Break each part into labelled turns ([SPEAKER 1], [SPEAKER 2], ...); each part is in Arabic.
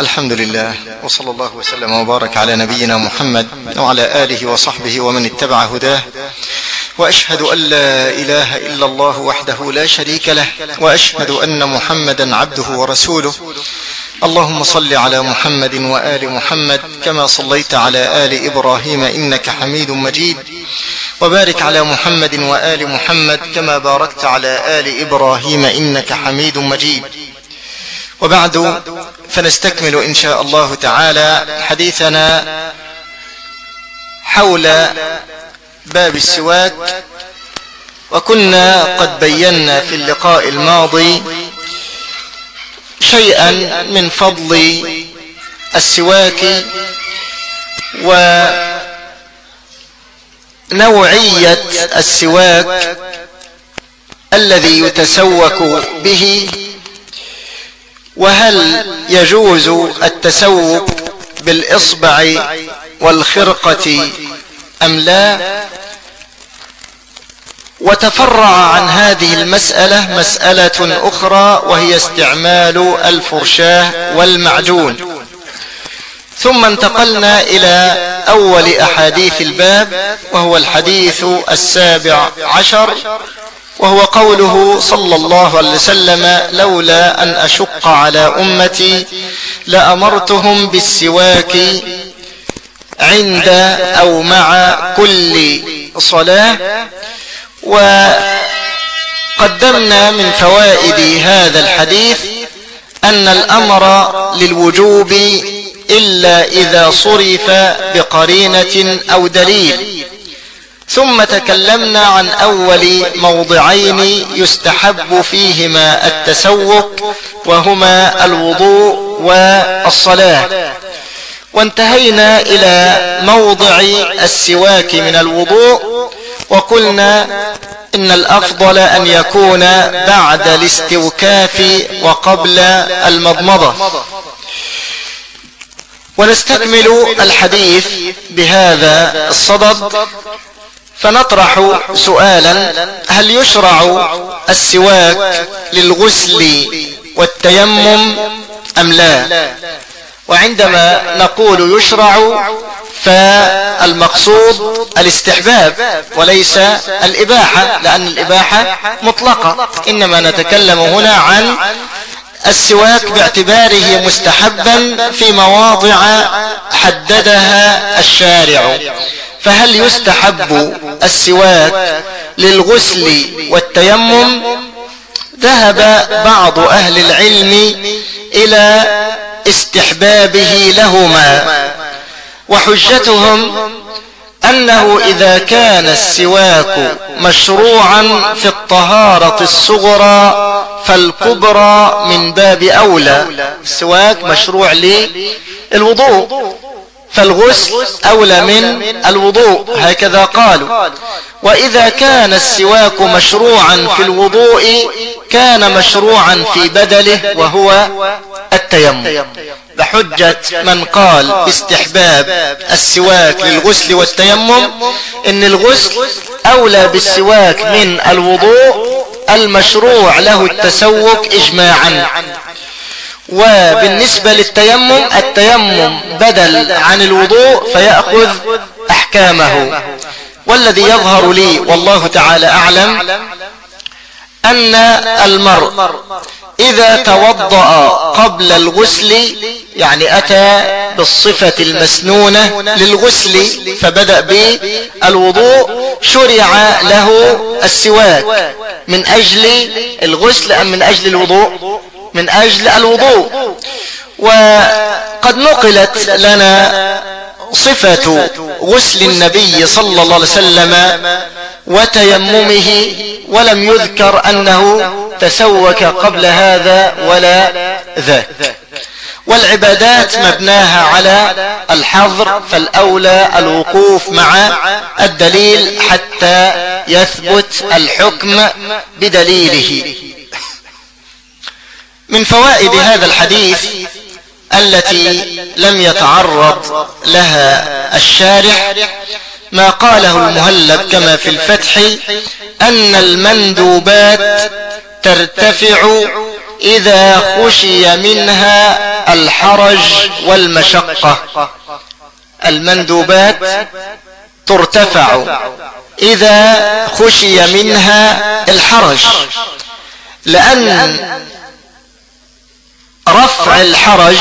[SPEAKER 1] الحمد لله وصلى الله وسلم وبارك على نبينا محمد وعلى آله وصحبه ومن اتبع هداه وأشهد أن لا إله إلا الله وحده لا شريك له وأشهد أن محمدا عبده ورسوله. اللهم صل على محمد وآل محمد كما صليت على آل إبراهيم إنك حميد مجيد وبارك على محمد وآل محمد كما باركت على آل إبراهيم إنك حميد مجيد. وبعد فنستكمل إن شاء الله تعالى حديثنا حول باب السواك وكنا قد بينا في اللقاء الماضي شيئا من فضل السواك ونوعية السواك الذي يتسوك به وهل يجوز التسوق بالإصبع والخرقة أم لا؟ وتفرع عن هذه المسألة مسألة أخرى وهي استعمال الفرشاة والمعجون. ثم انتقلنا إلى أول أحاديث الباب وهو الحديث السابع عشر. وهو قوله صلى الله عليه وسلم لولا أن أشق على أمتي لأمرتهم بالسواك عند أو مع كل صلاة. وقدمنا من فوائد هذا الحديث أن الأمر للوجوب إلا إذا صرف بقرينة أو دليل. ثم تكلمنا عن أول موضعين يستحب فيهما التسوق وهما الوضوء والصلاة. وانتهينا إلى موضع السواك من الوضوء وقلنا إن الأفضل أن يكون بعد الاستوكاف وقبل المضمضة. ونستكمل الحديث بهذا الصدد فنطرح سؤالا هل يشرع السواك للغسل والتيمم أم لا؟ وعندما نقول يشرع فالمقصود الاستحباب وليس الإباحة لأن الإباحة مطلقة. إنما نتكلم هنا عن السواك باعتباره مستحبا في مواضع حددها الشارع. فهل يستحب السواك للغسل والتيمم؟ ذهب بعض أهل العلم إلى استحبابه لهما وحجتهم أنه إذا كان السواك مشروعا في الطهارة الصغرى فالكبرى من باب أولى. السواك مشروع للوضوء. فالغسل أولى من الوضوء هكذا قالوا. وإذا كان السواك مشروعا في الوضوء كان مشروعا في بدله وهو التيمم. بحجة من قال استحباب السواك للغسل والتيمم إن الغسل أولى بالسواك من الوضوء المشروع له التسوك اجماعا. وبالنسبة للتيمم التيمم بدل عن الوضوء فيأخذ أحكامه. والذي يظهر لي والله تعالى أعلم أن المرء إذا توضأ قبل الغسل يعني أتى بالصفة المسنونة للغسل فبدأ بالوضوء شرع له السواك. من أجل الغسل أم من أجل الوضوء؟ من أجل الوضوء. وقد نقلت لنا صفة غسل النبي صلى الله عليه وسلم وتيممه ولم يذكر أنه تسوك قبل هذا ولا ذاك. والعبادات مبناها على الحظر فالأولى الوقوف مع الدليل حتى يثبت الحكم بدليله. من فوائد هذا الحديث التي لم يتعرض لها الشارح ما قاله المهلب كما في الفتح أن المندوبات ترتفع إذا خشي منها الحرج والمشقة. المندوبات ترتفع إذا خشي منها الحرج. لأن رفع الحرج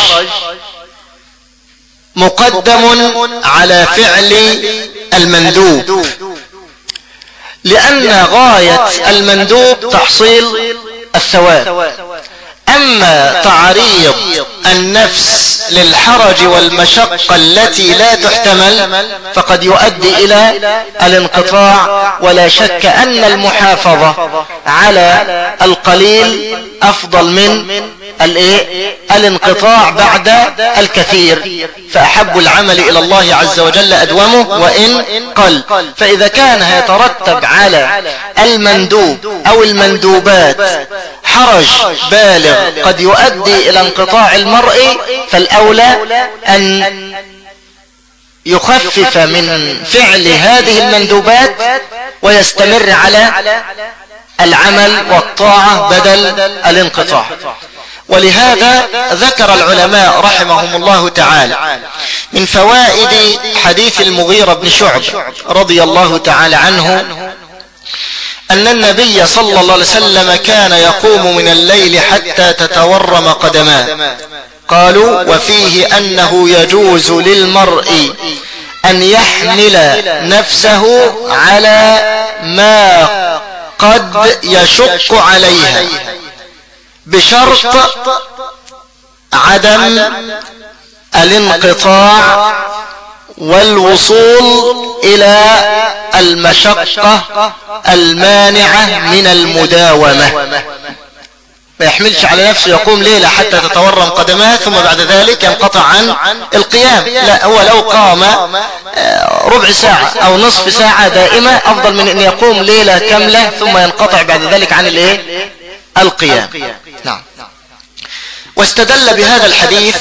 [SPEAKER 1] مقدم على فعل المندوب. لأن غاية المندوب تحصيل الثواب. أما تعريض النفس للحرج والمشقة التي لا تحتمل فقد يؤدي إلى الانقطاع ولا شك أن المحافظة على القليل أفضل من الايه؟ الانقطاع بعد الكثير. فأحب العمل إلى الله عز وجل أدومه وإن قل. فإذا كان يترتب على المندوب أو المندوبات حرج بالغ قد يؤدي إلى انقطاع المرء فالأولى أن يخفف من فعل هذه المندوبات ويستمر على العمل والطاعة بدل الانقطاع. ولهذا ذكر العلماء رحمهم الله تعالى من فوائد حديث المغيرة بن شعب رضي الله تعالى عنه أن النبي صلى الله عليه وسلم كان يقوم من الليل حتى تتورم قدماه قالوا وفيه أنه يجوز للمرء أن يحمل نفسه على ما قد يشق عليها. بشرط عدم الانقطاع والوصول إلى المشقة المانعة من المداومة. ما يحملش على نفسه يقوم ليلة حتى تتورم قدماه ثم بعد ذلك ينقطع عن القيام. لا هو لو قام آه، ربع ساعة أو نصف ساعة دائمة أفضل من أن يقوم ليلة كاملة ثم ينقطع بعد ذلك عن الإيه؟ القيام. واستدل بهذا الحديث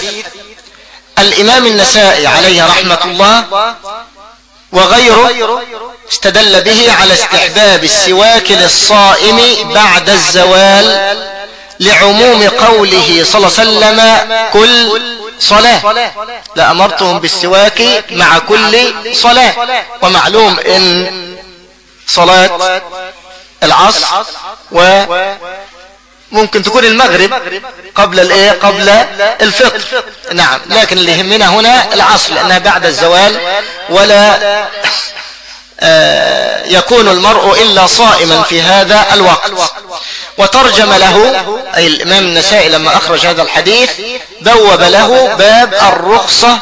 [SPEAKER 1] الإمام النسائي عليه رحمة الله وغيره استدل به على استحباب السواك للصائم بعد الزوال لعموم قوله صلى الله عليه وسلم كل صلاة. لأمرتهم بالسواك مع كل صلاة. ومعلوم إن صلاة العصر و ممكن تكون المغرب قبل الايه؟ قبل الفطر نعم. لكن اللي يهمنا هنا العصر لأنها بعد الزوال ولا آه، يكون المرء إلا صائما في هذا الوقت. وترجم له أي الإمام النسائي لما أخرج هذا الحديث بوب له باب الرخصة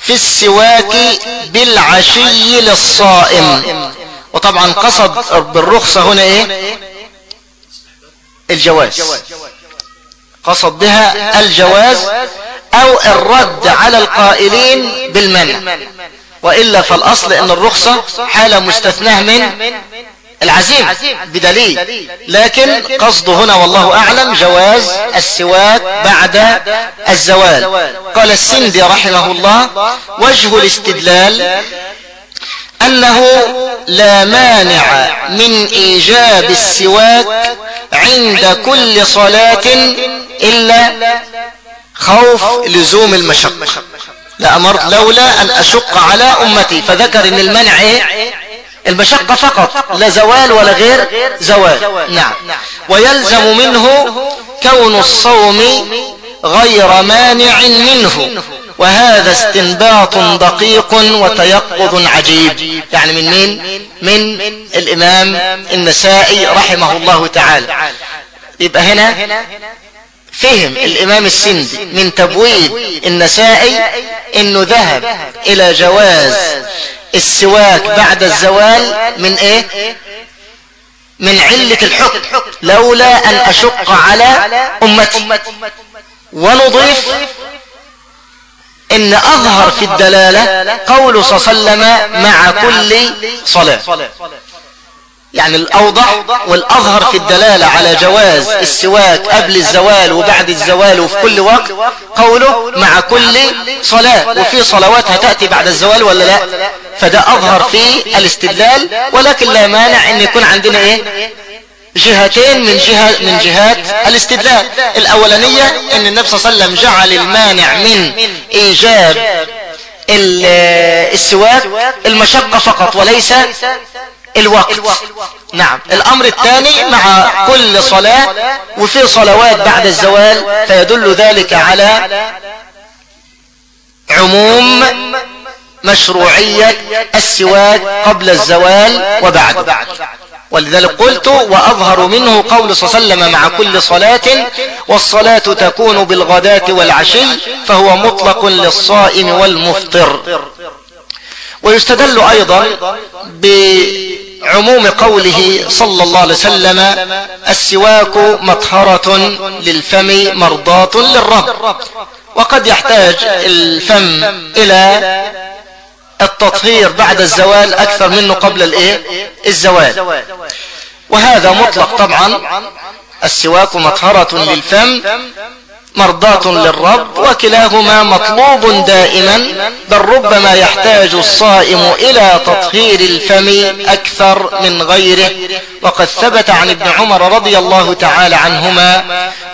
[SPEAKER 1] في السواك بالعشي للصائم. وطبعا قصد بالرخصة هنا إيه؟ الجواز. قصد بها الجواز أو الرد على القائلين بالمنع. وإلا فالأصل أن الرخصة حالة مستثناة من العزيم بدليل. لكن قصد هنا والله أعلم جواز السواك بعد الزوال. قال السندي رحمه الله وجه الاستدلال أنه لا مانع من إيجاب السواك عند كل صلاة إلا خوف لزوم المشقة. لأمرت لولا أن أشق على أمتي فذكر أن المنع إيه؟ المشقة فقط لا زوال ولا غير زوال. نعم. ويلزم منه كون الصوم غير مانع منه. وهذا استنباط دقيق وتيقظ عجيب. يعني من مين؟ من الإمام النسائي رحمه الله تعالى. يبقى هنا فهم الإمام السندي من تبويب النسائي إنه ذهب إلى جواز السواك بعد الزوال من إيه؟ من علة الحكم لولا أن أشق على أمتي. ونضيف إن أظهر في الدلالة قول صلى الله عليه وسلم مع كل صلاة. يعني الأوضح والأظهر في الدلالة على جواز السواك قبل الزوال وبعد الزوال وفي كل وقت قوله مع كل صلاة. وفي صلوات هتأتي بعد الزوال ولا لا؟ فده أظهر في الاستدلال ولكن لا مانع أن يكون عندنا إيه؟ جهتين من جهة من جهات الاستدلال. الأولانية أن النبي صلى الله عليه وسلم جعل المانع من إيجاب السواك المشقة فقط وليس الوقت. نعم. الأمر الثاني مع كل صلاة وفي صلوات بعد الزوال فيدل ذلك على عموم مشروعية السواك قبل الزوال وبعد. ولذلك قلت وأظهر منه قول صلى الله عليه وسلم مع كل صلاة والصلاة تكون بالغداة والعشي فهو مطلق للصائم والمفطر. ويستدل أيضا بعموم قوله صلى الله عليه وسلم السواك مطهرة للفم مرضاة للرب. وقد يحتاج الفم إلى التطهير بعد الزوال أكثر منه قبل الإيه؟ الزوال. وهذا مطلق طبعا. السواك مطهرة للفم مرضاة للرب وكلاهما مطلوب دائما بل ربما يحتاج الصائم إلى تطهير الفم أكثر من غيره. وقد ثبت عن ابن عمر رضي الله تعالى عنهما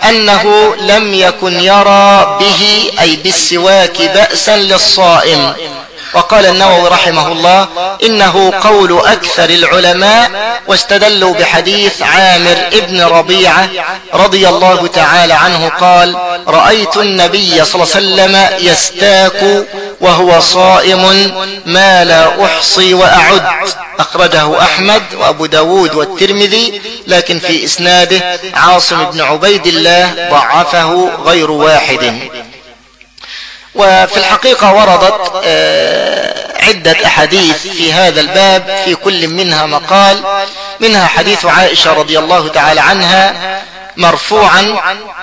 [SPEAKER 1] أنه لم يكن يرى به أي بالسواك بأسا للصائم. وقال النووي رحمه الله إنه قول أكثر العلماء واستدلوا بحديث عامر ابن ربيعة رضي الله تعالى عنه قال رأيت النبي صلى الله عليه وسلم يستاك وهو صائم ما لا أحصي وأعد أخرجه أحمد وأبو داود والترمذي لكن في إسناده عاصم بن عبيد الله ضعفه غير واحد. وفي الحقيقة وردت آه، عدة أحاديث في هذا الباب في كل منها مقال منها حديث عائشة رضي الله تعالى عنها مرفوعا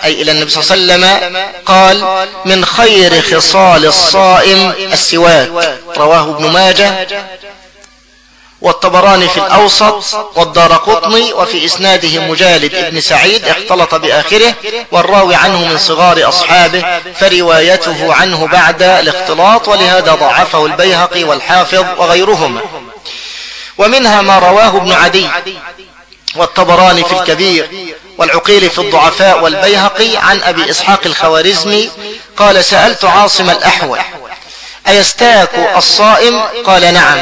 [SPEAKER 1] أي إلى النبي صلى الله عليه وسلم قال من خير خصال الصائم السواك. رواه ابن ماجه. والطبراني في الأوسط والدار قطني وفي إسناده مجالد ابن سعيد اختلط بآخره والراوي عنه من صغار أصحابه فروايته عنه بعد الاختلاط ولهذا ضعفه البيهقي والحافظ وغيرهما. ومنها ما رواه ابن عدي والطبراني في الكبير والعقيل في الضعفاء والبيهقي عن أبي إسحاق الخوارزمي قال سألت عاصم الأحول أيستاك الصائم؟ قال نعم.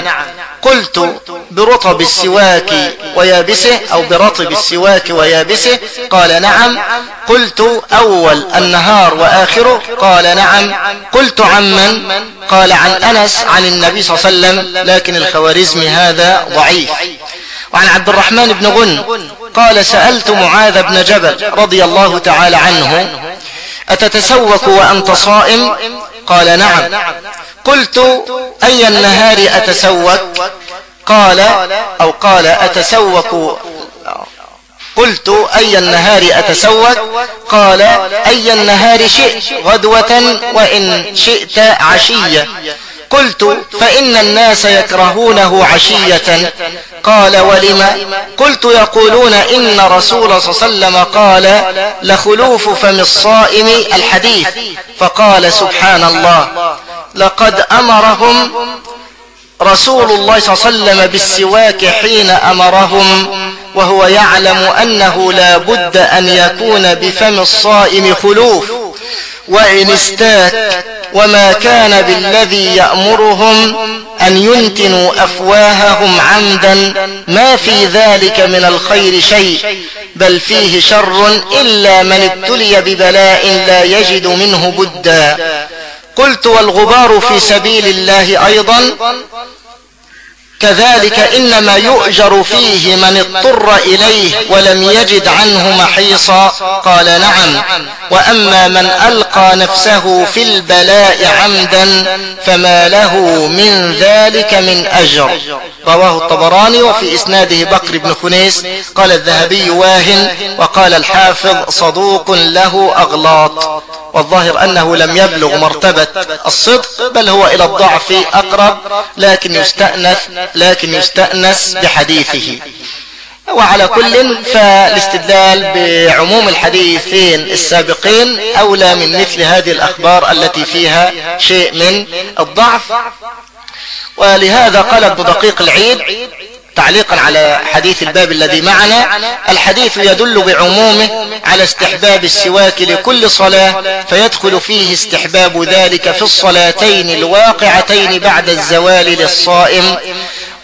[SPEAKER 1] قلت برطب السواك ويابسه أو برطب السواك ويابسه؟ قال نعم. قلت أول النهار وآخره؟ قال نعم. قلت عمن قال عن أنس عن النبي صلى الله عليه وسلم لكن الخوارزم هذا ضعيف. وعن عبد الرحمن بن غن قال سألت معاذ بن جبل رضي الله تعالى عنه أتتسوك وأنت صائم؟ قال نعم. قلت أي النهار أتسوك؟ قال أو قال أتسوك. قلت أي النهار أتسوك؟ قال أي النهار شئت غدوة وإن شئت عشية. قلت فإن الناس يكرهونه عشية. قال ولم؟ قلت يقولون إن رسول صلى الله عليه وسلم قال لخلوف فم الصائم الحديث. فقال سبحان الله. لقد أمرهم رسول الله صلى الله عليه وسلم بالسواك حين أمرهم وهو يعلم أنه لا بد أن يكون بفم الصائم خلوف وإن استاك وما كان بالذي يأمرهم أن ينتنوا أفواههم عمدا ما في ذلك من الخير شيء بل فيه شر إلا من ابتلي ببلاء لا يجد منه بدا. قلت والغبار في سبيل الله أيضا كذلك إنما يؤجر فيه من اضطر إليه ولم يجد عنه محيصا. قال نعم. وأما من ألقى نفسه في البلاء عمدا فما له من ذلك من أجر. رواه الطبراني وفي إسناده بكر بن خنيس. قال الذهبي واهن. وقال الحافظ صدوق له أغلاط. والظاهر أنه لم يبلغ مرتبة الصدق بل هو إلى الضعف أقرب لكن يستأنس لكن يستأنس بحديثه. وعلى كل فالاستدلال بعموم الحديثين السابقين أولى من مثل هذه الأخبار التي فيها شيء من الضعف. ولهذا قال ابن دقيق العيد تعليقا على حديث الباب الذي معنا. الحديث يدل بعمومه على استحباب السواك لكل صلاة فيدخل فيه استحباب ذلك في الصلاتين الواقعتين بعد الزوال للصائم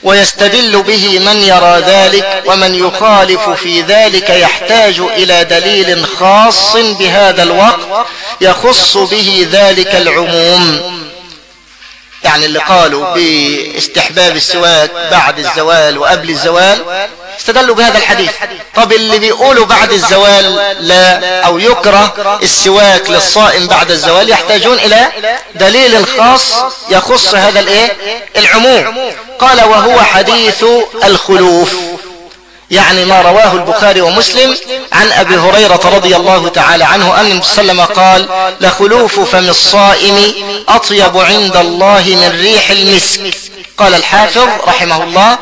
[SPEAKER 1] ويستدل به من يرى ذلك ومن يخالف في ذلك يحتاج إلى دليل خاص بهذا الوقت يخص به ذلك العموم. يعني اللي قالوا باستحباب السواك بعد الزوال وقبل الزوال استدلوا بهذا الحديث. طب اللي بيقولوا بعد الزوال لا أو يكره السواك للصائم بعد الزوال يحتاجون إلى دليل خاص يخص هذا الإيه؟ العموم. قال وهو حديث الخلوف. يعني ما رواه البخاري ومسلم عن أبي هريرة رضي الله تعالى عنه أن وسلم قال لخلوف فم الصائم أطيب عند الله من ريح المسك. قال الحافظ رحمه الله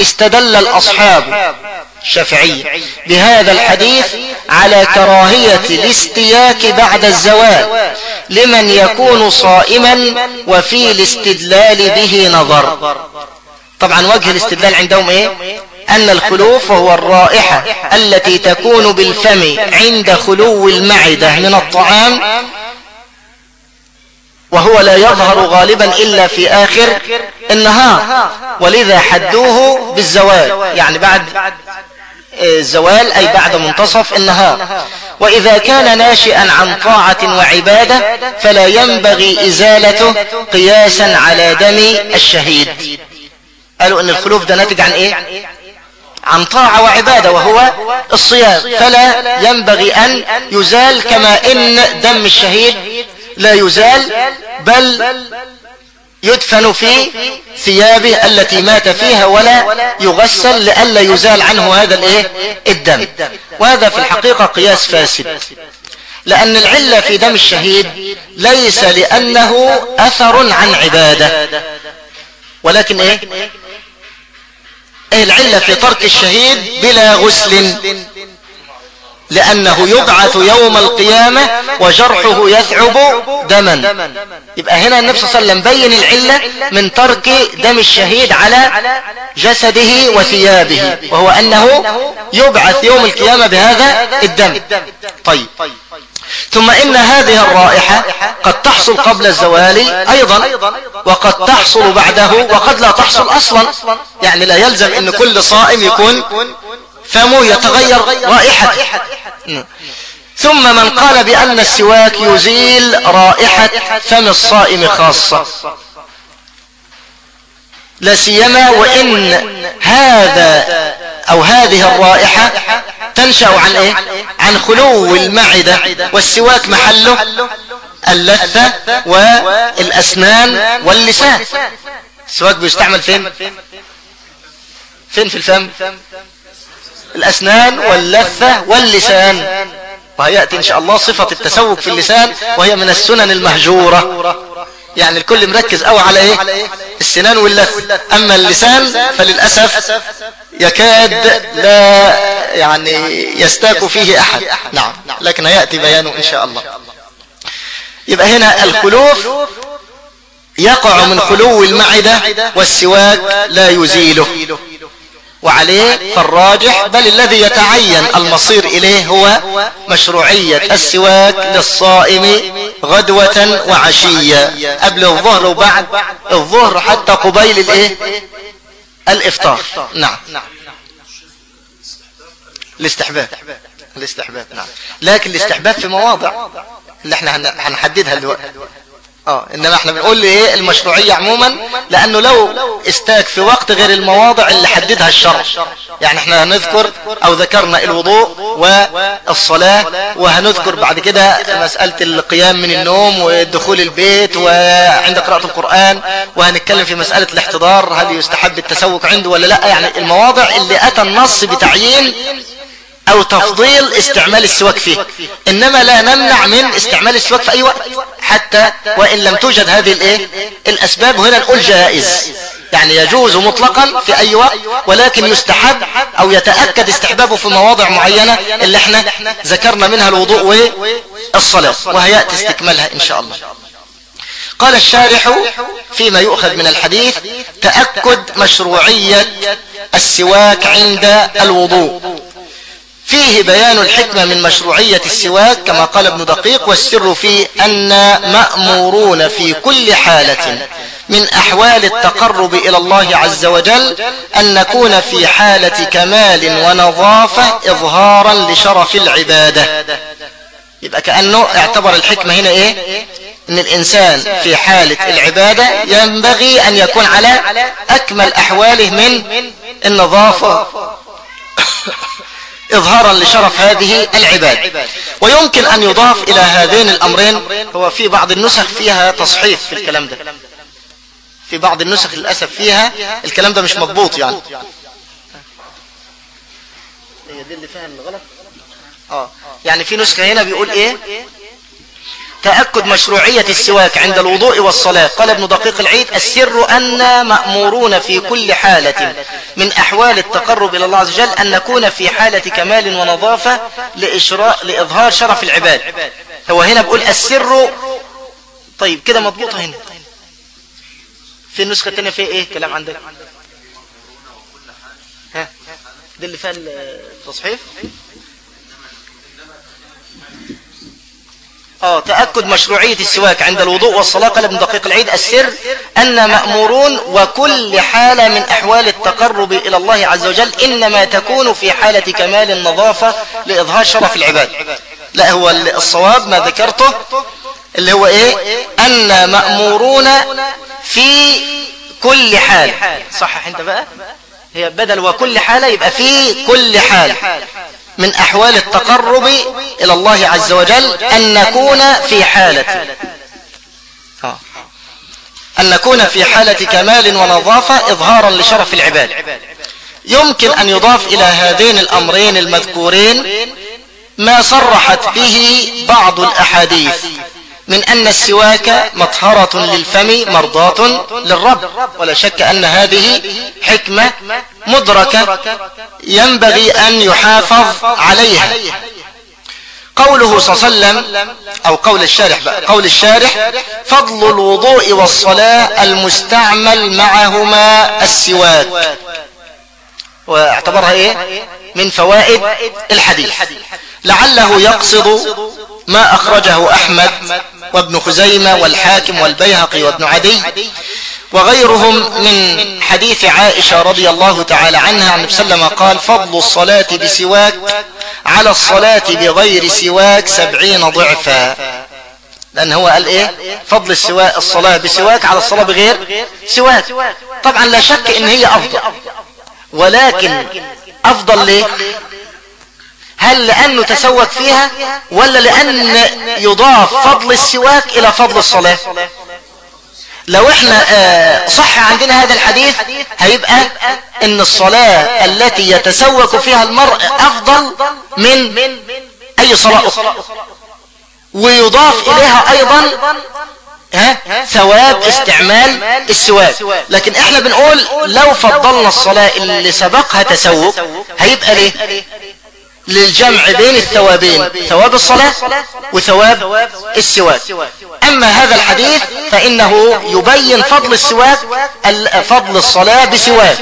[SPEAKER 1] استدل الأصحاب الشافعية بهذا الحديث على كراهية الاستياك بعد الزوال لمن يكون صائما وفي الاستدلال به نظر. طبعا وجه الاستدلال عندهم إيه؟ أن الخلوف هو الرائحة التي تكون بالفم عند خلو المعدة من الطعام وهو لا يظهر غالبا إلا في آخر النهار. ولذا حدوه بالزوال يعني بعد الزوال أي بعد منتصف النهار. وإذا كان ناشئا عن طاعة وعبادة فلا ينبغي إزالته قياسا على دم الشهيد. قالوا إن الخلوف ده ناتج عن إيه؟ عن طاعة وعبادة وهو الصيام. فلا ينبغي أن يزال كما إن دم الشهيد لا يزال بل يدفن في ثيابه التي مات فيها ولا يغسل لئلا يزال عنه هذا الإيه؟ الدم. وهذا في الحقيقة قياس فاسد. لأن العلة في دم الشهيد ليس لأنه أثر عن عبادة. ولكن إيه؟ إيه؟ العلة في ترك الشهيد بلا غسل. لأنه يبعث يوم القيامة وجرحه يثعب دما. يبقى هنا النبي صلى الله عليه وسلم بين العلة من ترك دم الشهيد على جسده وثيابه. وهو أنه يبعث يوم القيامة بهذا الدم. طيب. ثم إن هذه الرائحة قد تحصل قبل الزوال أيضا وقد تحصل بعده وقد لا تحصل أصلا. يعني لا يلزم أن كل صائم يكون فمه يتغير رائحة. ثم من قال بأن السواك يزيل رائحة فم الصائم خاصة. لا سيما وإن هذا أو هذه الرائحة تنشأ عن إيه؟ عن خلو المعدة والسواك محله اللثة والأسنان واللسان. السواك بيستعمل فين؟ فين في الفم؟ الأسنان واللثة واللسان. وهيأتي إن شاء الله صفة التسوق في اللسان وهي من السنن المهجورة. يعني الكل مركز قوي على إيه؟ السنان واللث أما اللسان فللأسف يكاد لا يعني يستاك فيه أحد. نعم. لكن هيأتي بيانه إن شاء الله. يبقى هنا الخلوف يقع من خلو المعدة والسواك لا يزيله. وعليه فالراجح بل الذي يتعين المصير إليه هو مشروعية السواك للصائم غدوة وعشية. قبل الظهر وبعد. الظهر حتى قبيل الإيه؟ الإفطار. نعم. الاستحباب. الاستحباب. نعم. لكن الاستحباب في مواضع اللي إحنا هنحددها دلوقتي. آه إنما إحنا بنقول إيه المشروعية عموما لأنه لو استاك في وقت غير المواضع اللي حددها الشرع. يعني إحنا هنذكر أو ذكرنا الوضوء والصلاة وهنذكر بعد كده مسألة القيام من النوم ودخول البيت وعند قراءة القرآن وهنتكلم في مسألة الاحتضار هل يستحب التسوق عنده ولا لأ؟ يعني المواضع اللي أتى النص بتعيين أو تفضيل استعمال السواك فيه. إنما لا نمنع من استعمال السواك في أي وقت. حتى وإن لم توجد هذه الإيه؟ الأسباب هنا نقول جائز. يعني يجوز مطلقا في أي وقت ولكن يستحب أو يتأكد استحبابه في مواضع معينة اللي إحنا ذكرنا منها الوضوء والصلاة وهيأتي استكمالها إن شاء الله. قال الشارح فيما يؤخذ من الحديث تأكد مشروعية السواك عند الوضوء. فيه بيان الحكمة من مشروعية السواك كما قال ابن دقيق والسر في أن مأمورون في كل حالة من أحوال التقرب إلى الله عز وجل أن نكون في حالة كمال ونظافة إظهارا لشرف العبادة. يبقى كأنه اعتبر الحكمة هنا إيه؟ إن الإنسان في حالة العبادة ينبغي أن يكون على أكمل أحواله من النظافة. إظهارا لشرف هذه العباد. ويمكن أن يضاف إلى هذين الأمرين هو في بعض النسخ فيها تصحيف في الكلام ده. في بعض النسخ للأسف فيها الكلام ده مش مضبوط يعني. هي دي اللي فيها الغلط؟ آه. يعني في نسخة هنا بيقول إيه؟ تأكد مشروعية السواك عند الوضوء والصلاة. قال ابن دقيق العيد السر أن مأمورون في كل حالة من أحوال التقرب إلى الله عز وجل أن نكون في حالة كمال ونظافة لإشراء لإظهار شرف العباد. هو هنا بيقول السر طيب كده مضبوطة هنا. في النسخة الثانية فيها إيه كلام عندك؟ ها؟ دي اللي فيها التصحيف؟ آه تأكد مشروعية السواك عند الوضوء والصلاة قال ابن دقيق العيد. السر أن مأمورون وكل حالة من أحوال التقرب إلى الله عز وجل إنما تكون في حالة كمال النظافة لإظهار شرف العباد. لا هو الصواب ما ذكرته اللي هو إيه؟ أن مأمورون في كل حال. صحح أنت بقى؟ هي بدل وكل حالة يبقى في كل حال. من أحوال التقرب إلى الله عز وجل أن نكون في حالة. آه. أن نكون في حالة كمال ونظافة إظهارا لشرف العباد. يمكن أن يضاف إلى هذين الأمرين المذكورين ما صرحت به بعض الأحاديث. من أن السواك مطهرة للفم مرضاة للرب. ولا شك أن هذه حكمة مدركة ينبغي أن يحافظ عليها. قوله صلى الله عليه وسلم أو قول الشارح بقى قول الشارح فضل الوضوء والصلاة المستعمل معهما السواك. وأعتبرها إيه؟ من فوائد الحديث. لعله يقصد ما أخرجه أحمد وابن خزيمة والحاكم والبيهقي وابن عدي وغيرهم من حديث عائشة رضي الله تعالى عنها عن وسلم قال فضل الصلاة بسواك على الصلاة بغير سواك سبعين ضعفا. لأن هو قال إيه؟ فضل الصلاة بسواك على الصلاة بغير سواك. طبعا لا شك إن هي أفضل. ولكن أفضل ليه؟ هل لأنه تسوك فيها ولا لأن يضاف فضل السواك إلى فضل الصلاة؟ لو إحنا آه، صح عندنا هذا الحديث هيبقى إن الصلاة التي يتسوك فيها المرء أفضل من أي صلاة أخرى ويضاف إليها أيضا ها ثواب استعمال السواك. لكن إحنا بنقول لو فضلنا الصلاة اللي سبقها تسوك هيبقى ليه؟ للجمع بين الثوابين ثواب الصلاة وثواب السواك. أما هذا الحديث فإنه يبين فضل السواك فضل الصلاة بسواك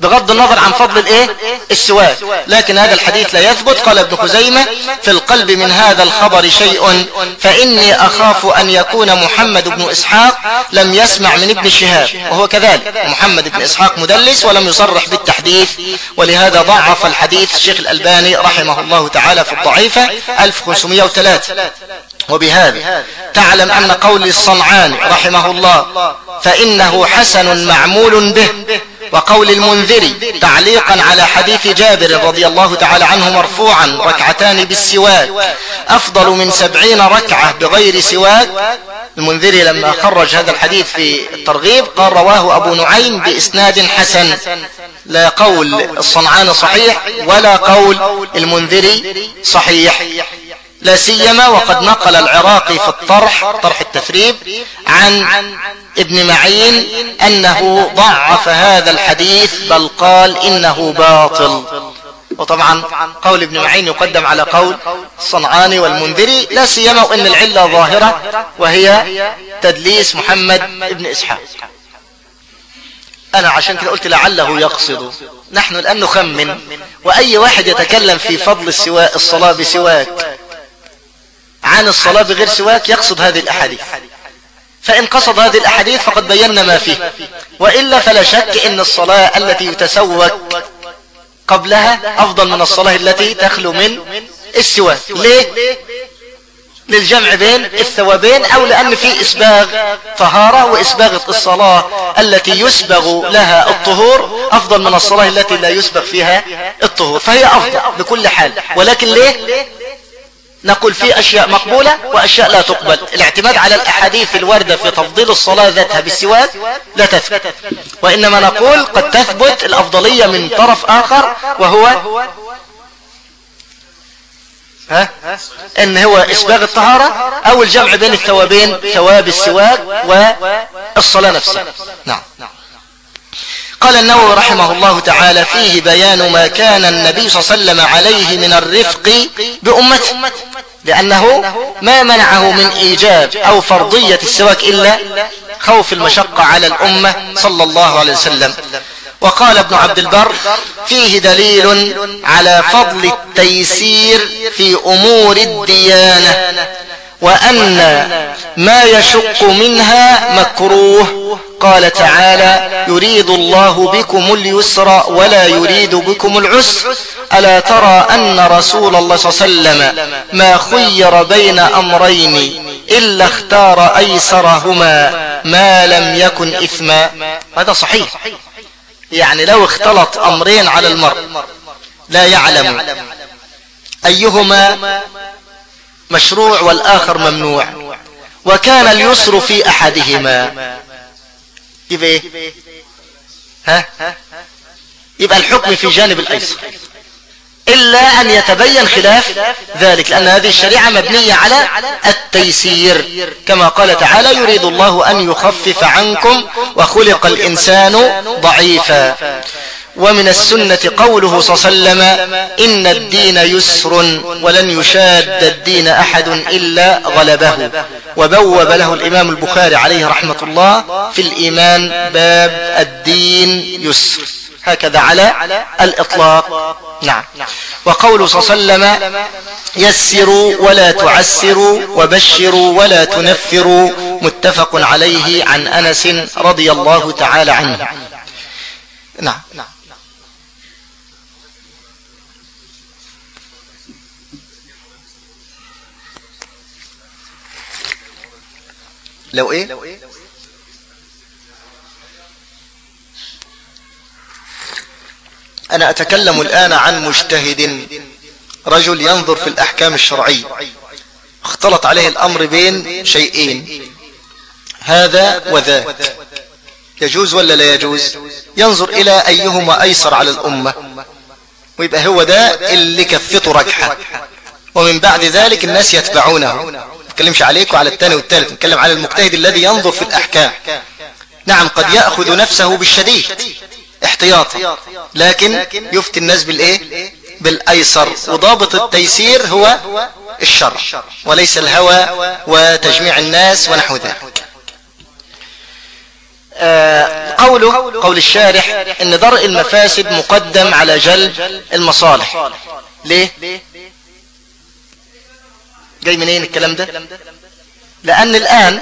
[SPEAKER 1] بغض النظر عن فضل الإيه؟ السواك. لكن هذا الحديث لا يثبت. قال ابن خزيمة في القلب من هذا الخبر شيء فإني أخاف أن يكون محمد بن إسحاق لم يسمع من ابن شهاب وهو كذلك. محمد بن إسحاق مدلس ولم يصرح بالتحديث. ولهذا ضعف الحديث الشيخ الألباني رحمه الله تعالى في الضعيفة 1503 وبهذا تعلم أن قول الصنعان رحمه الله فإنه حسن معمول به وقول المنذري تعليقا على حديث جابر رضي الله تعالى عنه مرفوعا ركعتان بالسواك أفضل من سبعين ركعة بغير سواك. المنذري لما خرج هذا الحديث في الترغيب قال رواه أبو نعيم بإسناد حسن. لا قول الصنعان صحيح ولا قول المنذري صحيح. لا سيما وقد نقل العراقي في الطرح طرح التثريب عن ابن معين أنه ضعف هذا الحديث بل قال إنه باطل. وطبعا قول ابن معين يقدم على قول الصنعاني والمنذري لا سيما وإن العلة ظاهرة وهي تدليس محمد ابن إسحاق. أنا عشان كده قلت لعله يقصد. نحن الآن نخمن وأي واحد يتكلم في فضل السواء الصلاة بسواك عن الصلاة بغير سواك يقصد هذه الأحاديث. فإن قصد هذه الأحاديث فقد بينا ما فيه. وإلا فلا شك إن الصلاة التي يتسوك قبلها أفضل من الصلاة التي تخلو من السواك. ليه؟ للجمع بين الثوابين أو لأن في إسباغ طهارة وإسباغ الصلاة التي يسبغ لها الطهور أفضل من الصلاة التي لا يسبغ فيها الطهور. فهي أفضل بكل حال. ولكن ليه؟ نقول في أشياء مقبولة وأشياء لا تقبل. الاعتماد على الأحاديث الواردة في تفضيل الصلاة ذاتها بالسواك لا تثبت وإنما نقول قد تثبت الأفضلية من طرف آخر وهو ها؟ إن هو إسباغ الطهارة أو الجمع بين الثوابين ثواب السواك والصلاة نفسها. نعم. قال النووي رحمه الله تعالى فيه بيان ما كان النبي صلى الله عليه وسلم عليه من الرفق بأمته لأنه ما منعه من إيجاب أو فرضية السواك إلا خوف المشقة على الأمة صلى الله عليه وسلم. وقال ابن عبد البر فيه دليل على فضل التيسير في أمور الديانة. وأن ما يشق منها مكروه. قال تعالى يريد الله بكم اليسر ولا يريد بكم العسر. ألا ترى أن رسول الله صلى الله عليه وسلم ما خير بين أمرين إلا اختار أيسرهما ما لم يكن إثما. هذا صحيح. يعني لو اختلط أمرين على المرء لا يعلم أيهما مشروع والآخر ممنوع. وكان اليسر في أحدهما. يبقى إيه ها؟ يبقى الحكم في جانب الأيسر. إلا أن يتبين خلاف ذلك لأن هذه الشريعة مبنية على التيسير. كما قال تعالى يريد الله أن يخفف عنكم وخلق الإنسان ضعيفا. ومن السنة قوله صلى الله عليه وسلم إن الدين يسر ولن يشاد الدين أحد إلا غلبه. وبوب له الإمام البخاري عليه رحمة الله في الإيمان باب الدين يسر. هكذا على الإطلاق. نعم. وقوله صلى الله عليه وسلم يسروا ولا تعسروا وبشروا ولا تنفروا متفق عليه عن أنس رضي الله تعالى عنه. نعم. لو إيه؟ أنا أتكلم الآن عن مجتهد رجل ينظر في الأحكام الشرعية. اختلط عليه الأمر بين شيئين. هذا وذاك. يجوز ولا لا يجوز؟ ينظر إلى أيهما أيسر على الأمة. ويبقى هو ده اللي كفته رجحة. ومن بعد ذلك الناس يتبعونه. نتكلمش عليك وعلى الثاني والثالث نتكلم على المجتهد الذي ينظر في الأحكام. نعم قد يأخذ نفسه بالشديد احتياطا لكن يفتي الناس بالإيه؟ بالأيسر وضابط التيسير هو الشرع وليس الهوى وتجميع الناس ونحو ذلك. آه قوله قول الشارح إن درء المفاسد مقدم على جلب المصالح. ليه؟ جاي منين الكلام ده؟ لأن الآن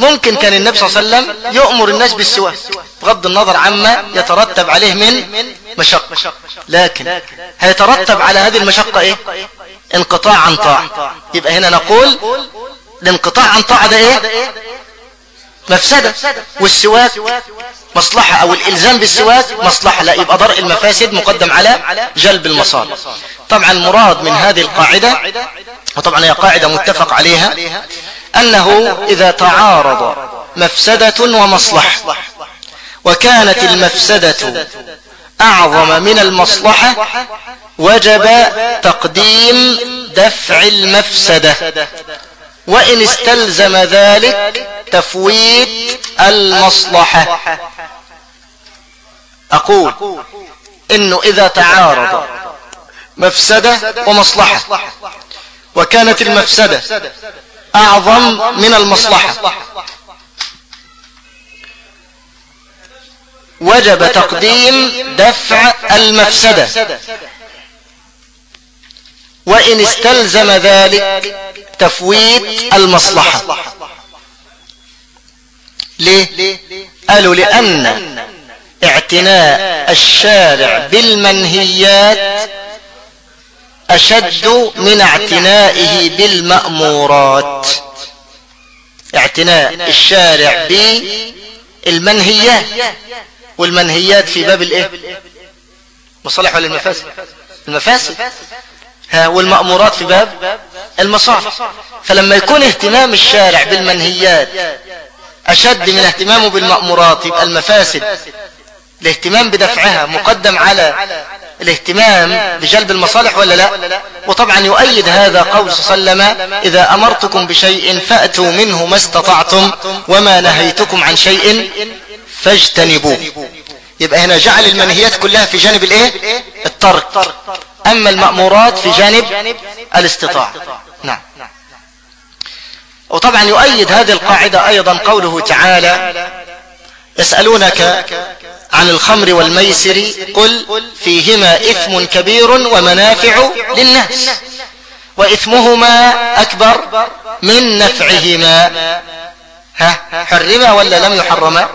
[SPEAKER 1] ممكن كان النبي صلى الله عليه وسلم يؤمر الناس بالسواك بغض النظر عما يترتب عليه من مشقة. لكن هيترتب على هذه المشقة إيه؟ انقطاع عن طاعة. يبقى هنا نقول الانقطاع عن طاعة ده إيه؟ مفسدة. والسواك مصلحة أو الإلزام بالسواك مصلحة. لا يبقى درء المفاسد مقدم على جلب المصالح. طبعا المراد من هذه القاعدة وطبعا هي قاعدة متفق عليها أنه إذا تعارض مفسدة ومصلحة وكانت المفسدة أعظم من المصلحة وجب تقديم دفع المفسدة. وإن استلزم ذلك تفويت المصلحة. أقول إنه إذا تعارض مفسدة ومصلحة. وكانت المفسدة أعظم من المصلحة. وجب تقديم دفع المفسدة. وإن استلزم ذلك تفويت المصلحة. ليه؟ قالوا لأن اعتناء الشارع بالمنهيات أشد من اعتنائه بالمأمورات. اعتناء الشارع بالمنهيات والمنهيات في باب الإيه؟ مصالح ولا المفاسد المفاسد. ها والمأمورات في باب المصالح. فلما يكون اهتمام الشارع بالمنهيات أشد من اهتمامه بالمأمورات يبقى المفاسد الاهتمام بدفعها مقدم على الاهتمام بجلب المصالح ولا لا؟ وطبعا يؤيد هذا قول صلى الله عليه وسلم إذا أمرتكم بشيء فأتوا منه ما استطعتم وما نهيتكم عن شيء فاجتنبوه. يبقى هنا جعل المنهيات كلها في جانب الإيه؟ الترك. أما المأمورات في جانب الاستطاعة. نعم. وطبعا يؤيد هذه القاعدة أيضا قوله تعالى يسألونك عن الخمر والميسر قل فيهما إثم كبير ومنافع للناس وإثمهما أكبر من نفعهما. ها حرما ولا لم يحرما؟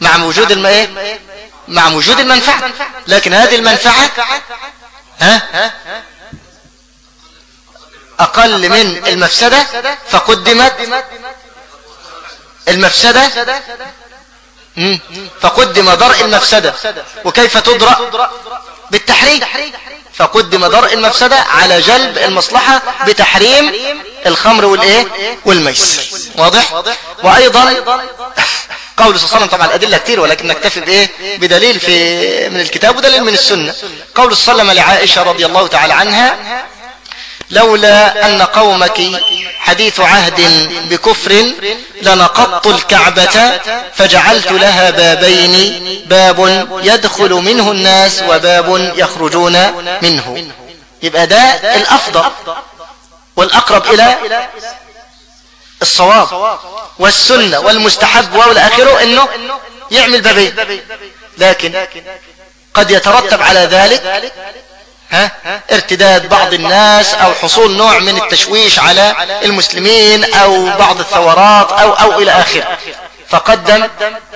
[SPEAKER 1] مع وجود الماء مع وجود المنفعة. لكن هذه المنفعة ها؟ أقل من المفسدة فقدمت المفسدة فقدم درء المفسدة. وكيف تدرأ بالتحريم. فقدم درء المفسدة على جلب المصلحة بتحريم الخمر والإيه؟ والميسر واضح؟ وأيضا قول صلى الله عليه وسلم طبعا الأدلة كتير ولكن نكتفي بإيه؟ بدليل في من الكتاب ودليل من السنة. قول صلى الله عليه وسلم لعائشة رضي الله تعالى عنها لولا أن قومك حديث عهد بكفر لنقضت الكعبة فجعلت لها بابين باب يدخل منه الناس وباب يخرجون منه. يبقى ده الأفضل والأقرب إلى الصواب والسنة والمستحب والآخره إنه يعمل بابين. لكن قد يترتب على ذلك ارتداد بعض الناس أو حصول نوع من التشويش على المسلمين أو بعض الثورات أو أو إلى آخره. فقدم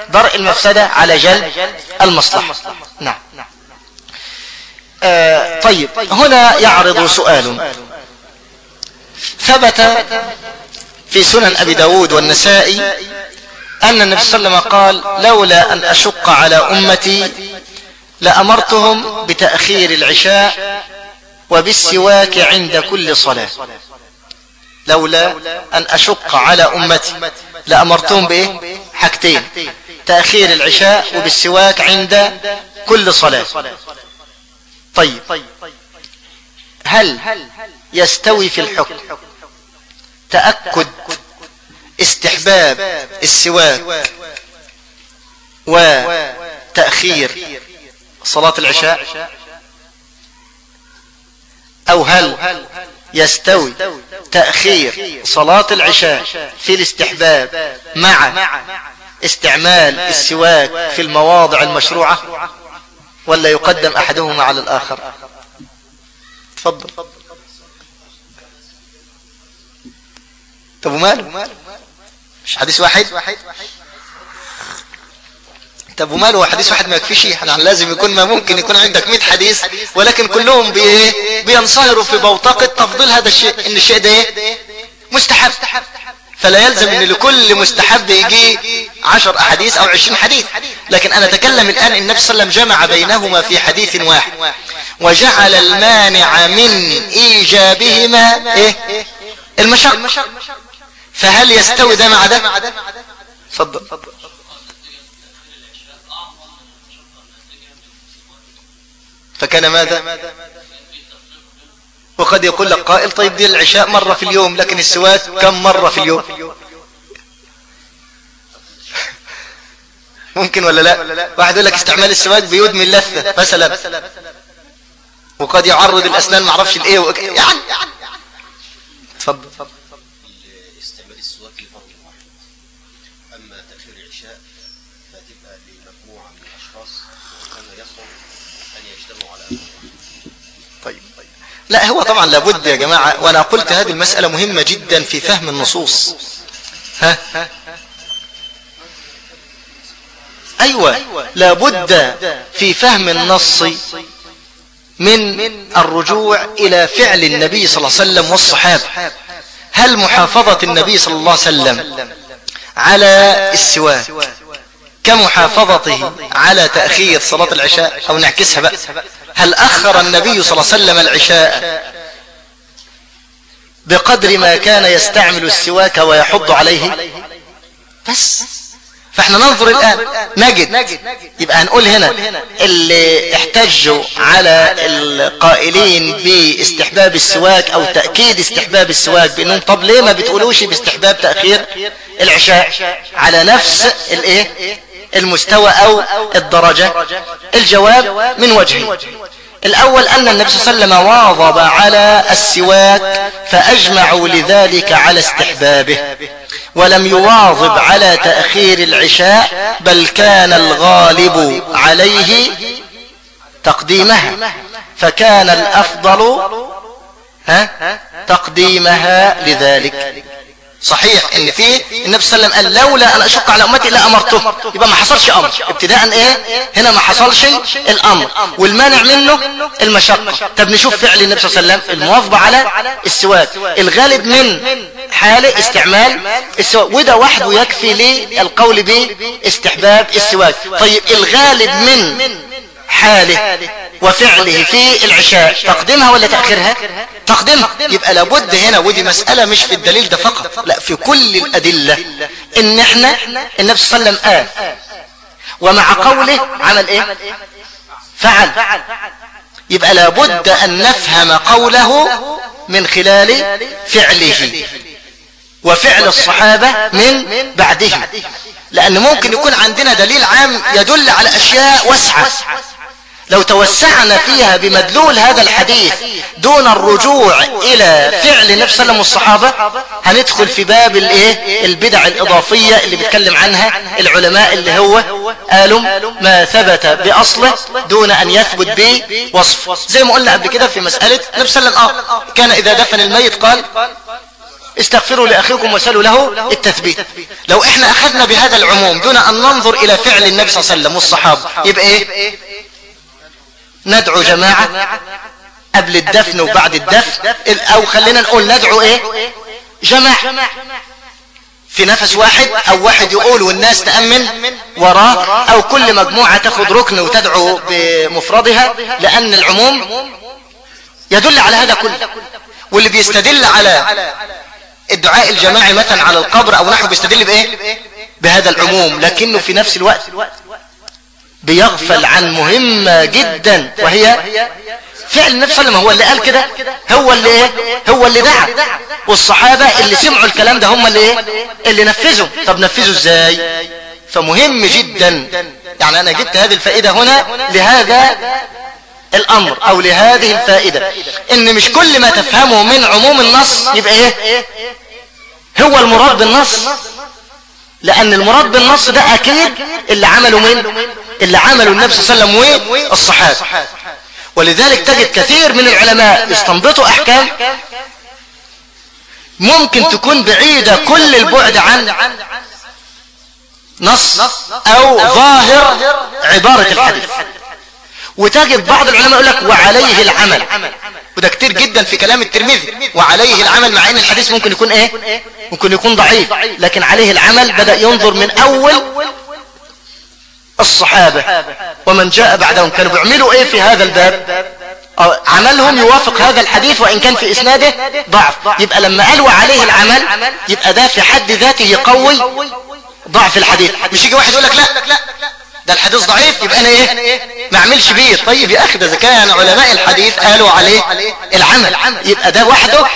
[SPEAKER 1] درء المفسدة على جلب المصلحة. نعم. آه طيب هنا يعرض سؤال. ثبت في سنن أبي داود والنسائي أن النبي صلى الله عليه وسلم قال لولا أن أشق على أمتي لأمرتهم بتأخير العشاء وبالسواك عند كل صلاة. لولا أن أشق على أمتي. لأمرتهم بإيه؟ حاجتين. تأخير العشاء وبالسواك عند كل صلاة. طيب. هل يستوي في الحكم تأكد استحباب السواك وتأخير صلاة العشاء أو هل يستوي تأخير صلاة العشاء في الاستحباب مع استعمال السواك في المواضع المشروعة ولا يقدم أحدهما على الآخر؟ تفضل. طب وماله؟ مش حديث واحد؟ طب وماله حديث واحد ما يكفيش يعني لازم يكون ما ممكن يكون عندك 100 حديث ولكن كلهم بي بينصهروا في بوتقة تفضيل هذا الشيء إن الشيء ده إيه مستحب. فلا يلزم إن لكل مستحب يجي عشر أحاديث أو عشرين حديث. لكن أنا أتكلم الآن النبي صلى الله عليه وسلم جمع بينهما في حديث واحد. وجعل المانع من إيجابهما إيه؟ المشق فهل يستوي ده مع ده؟ تفضل. فكان ماذا؟ وقد يقول لك قائل طيب دي العشاء مرة في اليوم لكن السواك كم مرة في اليوم؟ ممكن ولا لا؟ واحد يقول لك استعمال السواك بيدمي اللثة مثلا. وقد يعرض الأسنان معرفش الإيه. يعني. تفضل
[SPEAKER 2] استعمال السواك لفرض واحد أما تأخير العشاء تبقى لمجموعة من الأشخاص وكان يصعب أن يجتمعوا على
[SPEAKER 1] طيب لا هو طبعا لابد يا جماعة وأنا قلت هذه المسألة مهمة جدا في فهم النصوص. ها؟ أيوة لابد في فهم النص من الرجوع إلى فعل النبي صلى الله عليه وسلم والصحابة. هل محافظة النبي صلى الله عليه وسلم على السواك. كمحافظته على تأخير صلاة العشاء أو نعكسها بقى. هل أخر النبي صلى الله عليه وسلم العشاء بقدر ما كان يستعمل السواك ويحض عليه؟ بس. فإحنا ننظر الآن. نجد. يبقى هنقول هنا اللي احتجوا على القائلين باستحباب السواك أو تأكيد استحباب السواك بأنهم طب ليه ما بتقولوش باستحباب تأخير العشاء على نفس الإيه؟ المستوى أو الدرجة؟ الجواب من وجهين الأول أن النبي صلى الله عليه وسلم واظب على السواك فأجمعوا لذلك على استحبابه ولم يواظب على تأخير العشاء بل كان الغالب عليه تقديمها. فكان الأفضل ها؟ تقديمها لذلك. صحيح ان في النبي صلى الله عليه وسلم قال لولا أن أشق على أمتي لا امرته يبقى ما حصلش أمر. ابتداء إيه؟ هنا ما حصلش الأمر. والمانع منه المشقة. طب نشوف فعل النبي صلى الله عليه وسلم المواظبه على السواك الغالب من حاله استعمال السواك وده وحده يكفي للقول بإستحباب السواك طيب الغالب من حاله وفعله في العشاء. تقديمها ولا تأخيرها؟ تقديمها. يبقى لابد هنا ودي مسألة مش في الدليل ده فقط لا في كل الأدلة. إن إحنا النبي صلى الله عليه وسلم قال ومع قوله عمل إيه؟ فعل. يبقى لابد أن نفهم قوله من خلال فعله. وفعل الصحابة من بعده. لأن ممكن يكون عندنا دليل عام يدل على أشياء واسعة. لو توسعنا فيها بمدلول هذا الحديث دون الرجوع إلى فعل النبي صلى الله عليه وسلم والصحابة هندخل في باب الإيه؟ البدع الإضافية اللي بيتكلم عنها العلماء اللي هو قالوا ما ثبت بأصله دون أن يثبت به وصف. زي ما قلنا قبل كده في مسألة النبي صلى الله عليه آه كان إذا دفن الميت قال استغفروا لأخيكم وسألوا له التثبيت. لو إحنا أخذنا بهذا العموم دون أن ننظر إلى فعل النبي صلى الله عليه وسلم والصحابة يبقى إيه؟ ندعو جماعة قبل الدفن وبعد الدفن أو خلينا نقول ندعو إيه؟ جماعة. في نفس واحد أو واحد يقول والناس تأمن وراه أو كل مجموعة تاخد ركن وتدعو بمفردها لأن العموم يدل على هذا كله. واللي بيستدل على الدعاء الجماعي مثلا على القبر أو نحو بيستدل بإيه؟ بهذا العموم لكنه في نفس الوقت بيغفل عن مهمة جدا وهي فعل النبي صلى الله عليه وسلم هو اللي قال كده هو اللي إيه؟ هو اللي دعا. والصحابة اللي سمعوا الكلام ده هم اللي إيه؟ اللي نفذوا طب نفذوا إزاي؟ فمهم جدا. يعني أنا جبت هذه الفائدة هنا لهذا الأمر أو لهذه الفائدة. إن مش كل ما تفهمه من عموم النص يبقى إيه؟ هو المراد بالنص. لأن المراد بالنص ده أكيد اللي عمله من؟ اللي عمله النبي صلى الله عليه وسلم والصحابة ولذلك تجد كثير من العلماء يستنبطوا أحكام ممكن تكون بعيدة كل البعد عن نص أو ظاهر عبارة الحديث. وتجد بعض العلماء يقول لك وعليه العمل. وده كتير جدا في كلام الترمذي. وعليه العمل مع إن الحديث ممكن يكون إيه؟ ممكن يكون ضعيف. لكن عليه العمل بدأ ينظر من أول الصحابة. ومن جاء بعدهم كانوا بيعملوا إيه في هذا الباب؟ عملهم يوافق هذا الحديث وإن كان في إسناده ضعف. يبقى لما قالوا عليه العمل يبقى ده في حد ذاته يقوي ضعف الحديث. مش يجي واحد يقول لك لا. ده الحديث ضعيف يبقى أنا إيه؟ ما أعملش بيه. طيب يا أخي ده كان علماء الحديث قالوا عليه العمل يبقى ده وحده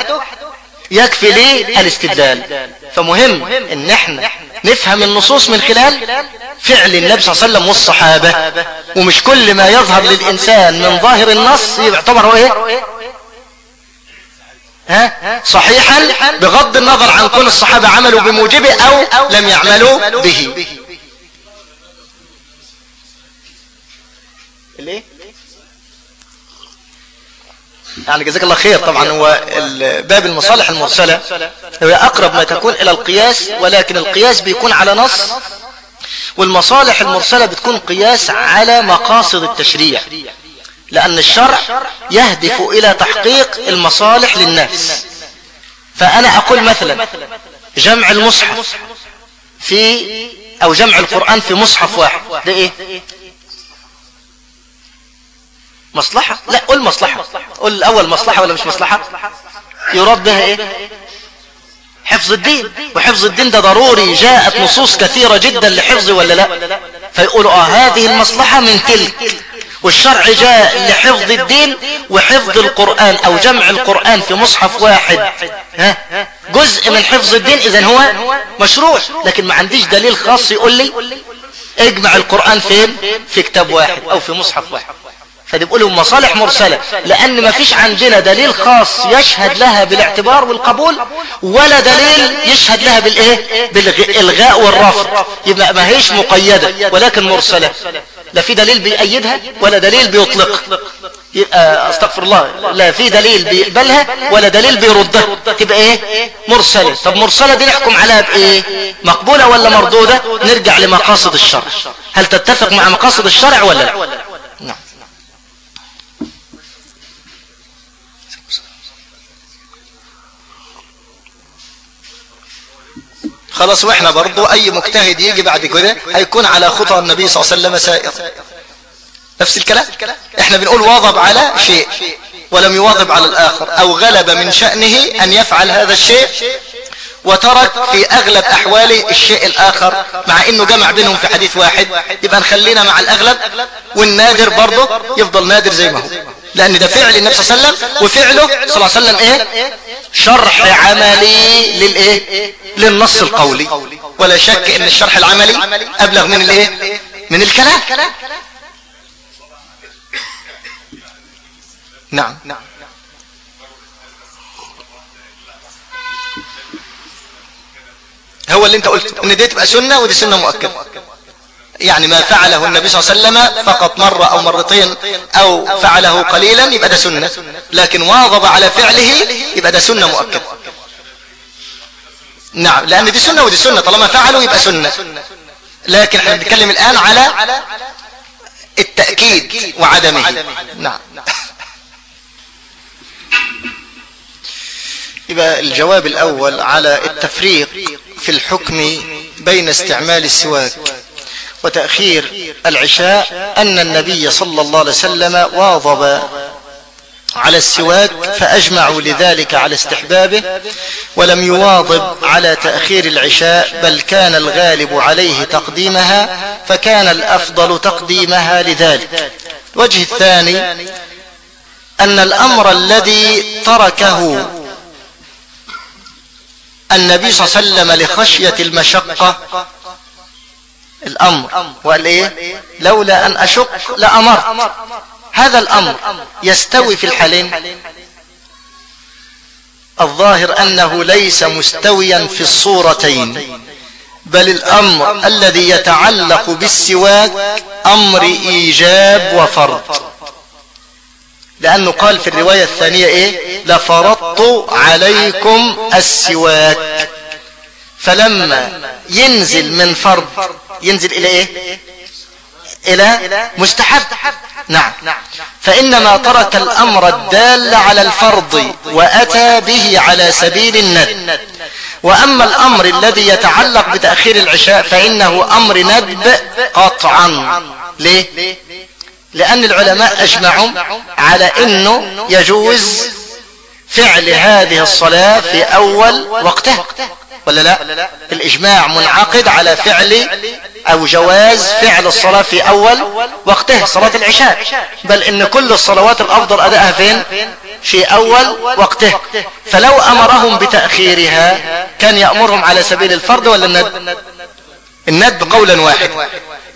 [SPEAKER 1] يكفي ليه الاستدلال. فمهم إن إحنا نفهم النصوص من خلال فعل النبي صلى الله عليه وسلم والصحابة. ومش كل ما يظهر للإنسان من ظاهر النص يعتبر إيه؟ ها؟ صحيحا بغض النظر عن كون الصحابة عملوا بموجبه أو لم يعملوا به.
[SPEAKER 3] يعني جزاك الله خير. طبعا هو باب المصالح المرسلة. هو أقرب ما تكون إلى القياس ولكن القياس بيكون على نص. والمصالح المرسلة بتكون قياس على مقاصد التشريع لأن الشرع يهدف إلى تحقيق المصالح للناس. فأنا أقول مثلا جمع المصحف في أو جمع القرآن في مصحف واحد. ده إيه؟ مصلحة؟ لا قل مصلحة. قل الأول مصلحة ولا مش مصلحة؟ يراد بها إيه؟ حفظ الدين. وحفظ الدين ده ضروري. جاءت نصوص كثيرة جدا لحفظه ولا لا؟ فيقولوا آه هذه المصلحة من تلك. والشرع جاء لحفظ الدين وحفظ القرآن أو جمع القرآن في مصحف واحد. ها؟ جزء من حفظ الدين اذا هو مشروع. لكن ما عنديش دليل خاص يقول لي اجمع القرآن فين؟ في كتاب واحد أو في مصحف واحد. فدي بيقولوا مصالح مرسلة. لأن ما فيش عندنا دليل خاص يشهد لها بالاعتبار والقبول ولا دليل يشهد لها بالإيه؟ بالإلغاء والرفض. يبقى ما هيش مقيدة ولكن مرسلة. لا في دليل بيأيدها ولا دليل بيطلق. يبقى أستغفر الله لا في دليل بيقبلها ولا دليل بيردها. تبقى إيه؟ مرسلة. طب مرسلة دي نحكم عليها بإيه؟ مقبولة ولا مردودة؟ نرجع لمقاصد الشرع. هل تتفق مع مقاصد الشرع ولا لا نعم
[SPEAKER 1] خلاص وإحنا برضو أي مجتهد يجي بعد كده هيكون على خطى النبي صلى الله عليه وسلم سائر. نفس الكلام؟ إحنا بنقول واظب على شيء ولم يواظب على الآخر أو غلب من شأنه أن يفعل هذا الشيء وترك في أغلب احواله الشيء الآخر مع إنه جمع بينهم في حديث واحد يبقى نخلينا مع الأغلب والنادر برضه يفضل نادر زي ما هو. لأن ده فعل النبي صلى الله عليه وسلم وفعله صلى الله عليه وسلم إيه؟ شرح عملي للايه للنص القولي. ولا شك إن الشرح العملي أبلغ من الإيه؟ من الكلام. نعم. هو اللي انت قلت ان دي تبقى سنة ودي سنة مؤكدة. يعني ما فعله النبي صلى الله عليه وسلم فقط مرة أو مرتين أو فعله قليلا يبقى ده سنة. لكن واظب على فعله يبقى ده سنة مؤكدة. نعم لأن دي سنة ودي سنة طالما فعلوا يبقى سنة. لكن إحنا بنتكلم الآن على التأكيد وعدمه. نعم. يبقى الجواب الأول على التفريق في الحكم بين استعمال السواك. وتأخير العشاء أن النبي صلى الله عليه وسلم واظب على السواك فأجمعوا لذلك على استحبابه ولم يواظب على تأخير العشاء بل كان الغالب عليه تقديمها فكان الأفضل تقديمها لذلك. الوجه الثاني أن الأمر الذي تركه النبي صلى الله عليه وسلم لخشية المشقة الأمر. وقال إيه؟ لولا أن أشق لأمر. هذا الأمر يستوي في الحالين. الظاهر أنه ليس مستويا في الصورتين بل الأمر الذي يتعلق بالسواك أمر إيجاب وفرض. لأنه قال في الرواية الثانية إيه؟ لفرضت عليكم السواك. فلما ينزل من فرض ينزل إلى إيه؟ إلى مستحب. نعم. فإنما ترك الأمر الدال على الفرض وأتى به على سبيل الند. وأما الأمر الذي يتعلق بتأخير العشاء فإنه أمر ندب قطعا. ليه؟ لأن العلماء أجمعوا على أنه يجوز فعل هذه الصلاة في أول وقتها. ولا لا؟ الإجماع منعقد على فعل أو جواز فعل الصلاة في أول وقتها صلاة العشاء. بل إن كل الصلوات الأفضل أداءها فين؟ في أول وقتها. فلو أمرهم بتأخيرها كان يأمرهم على سبيل الفرض ولا الند؟ الند قولا واحد.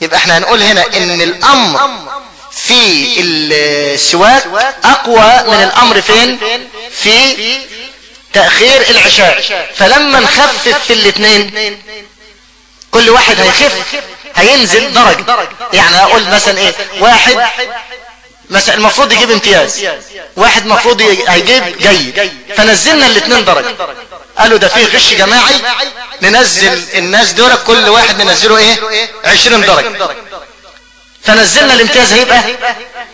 [SPEAKER 1] يبقى إحنا هنقول هنا إن الأمر في السواك أقوى من الأمر فين؟ في تأخير العشاء. فلما نخفف في الاثنين كل واحد هيخف هينزل درجة. يعني أقول مثلا إيه؟ واحد مثلا المفروض يجيب امتياز. واحد المفروض هيجيب جيد. فنزلنا الاثنين درجة. قالوا ده فيه غش جماعي. ننزل الناس دول كل واحد ننزله إيه؟ 20 درجة. فنزلنا الامتياز هيبقى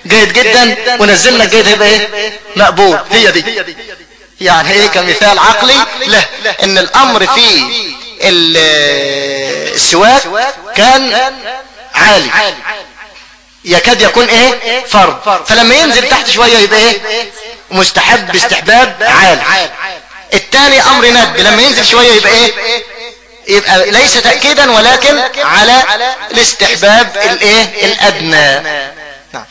[SPEAKER 1] جيد جدا ونزلنا الجيد هيبقى إيه؟ مقبول. هي دي. يعني إيه كمثال عقلي له إن الأمر في السواك كان عالي. يكاد يكون إيه؟ فرض. فلما ينزل تحت شوية يبقى إيه؟ مستحب استحباب عالي. الثاني أمر ند لما ينزل شوية يبقى إيه؟ يبقى ليس تأكيدا ولكن على الاستحباب الإيه؟ الأدنى. نعم.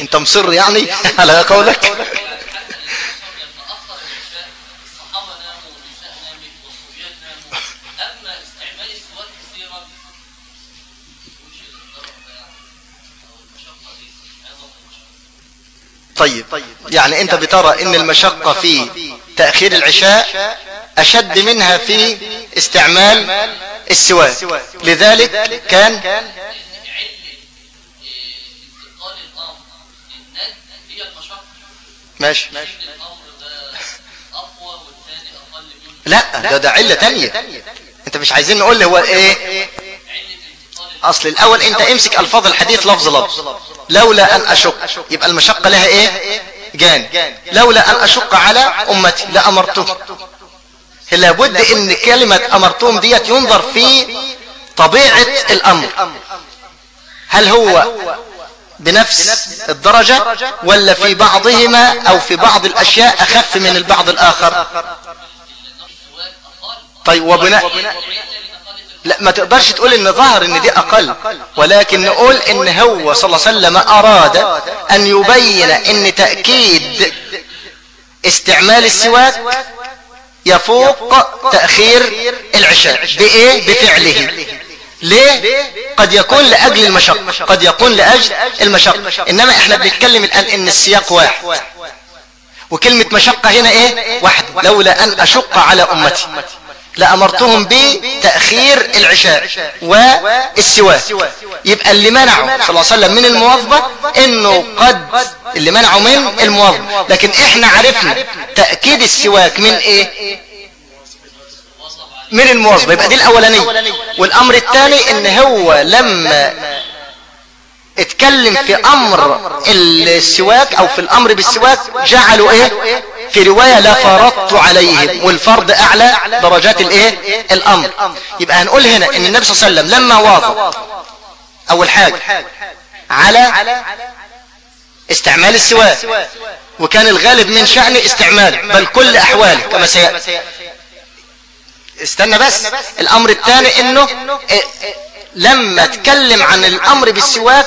[SPEAKER 1] أنت مصر يعني على قولك. طيب يعني أنت بترى إن المشقة في تأخير العشاء أشد منها في استعمال السواك. لذلك كان لا ده ده علة تانية. أنت مش عايزين نقول هو إيه؟ أصل الأول أنت امسك ألفاظ الحديث لفظ لفظ. لولا أن اشق يبقى المشقة لها إيه؟ جان. لولا أن أشق على أمتي لامرتهم لابد إن كلمة أمرتهم ديت ينظر في طبيعة الأمر. هل هو بنفس الدرجة ولا في بعضهما أو في بعض الأشياء أخف من البعض الآخر؟ طيب وبناء لا ما تقدرش تقول إن ظهر إن دي أقل ولكن نقول إن هو صلى الله عليه وسلم أراد أن يبين إن تأكيد استعمال السواك يفوق تأخير العشاء. بإيه؟ بفعله. ليه؟ قد يكون لأجل المشقة قد يكون لأجل المشقة إنما إحنا بنتكلم الآن إن السياق واحد. وكلمة مشقة هنا إيه؟ واحد. لولا أن أشق على أمتي. لأمرتهم بتأخير العشاء والسواك يبقى اللي منعوا صلى الله عليه وسلم من المواظبة إنه قد اللي منعوا من المواظبة. لكن إحنا عرفنا تأكيد السواك من إيه؟ من المواظبة. يبقى دي الأولانية. والأمر الثاني إن هو لما اتكلم في أمر السواك أو في الأمر بالسواك جعلوا إيه؟ في رواية لا فرضت عليهم والفرض أعلى درجات الإيه؟ الأمر. يبقى هنقول هنا إن النبي صلى الله عليه وسلم لما واظب أول حاجة على استعمال السواك وكان الغالب من شأن استعماله بل كل أحواله كما سيأتي. استنى بس الأمر الثاني إنه لما اتكلم عن الأمر بالسواك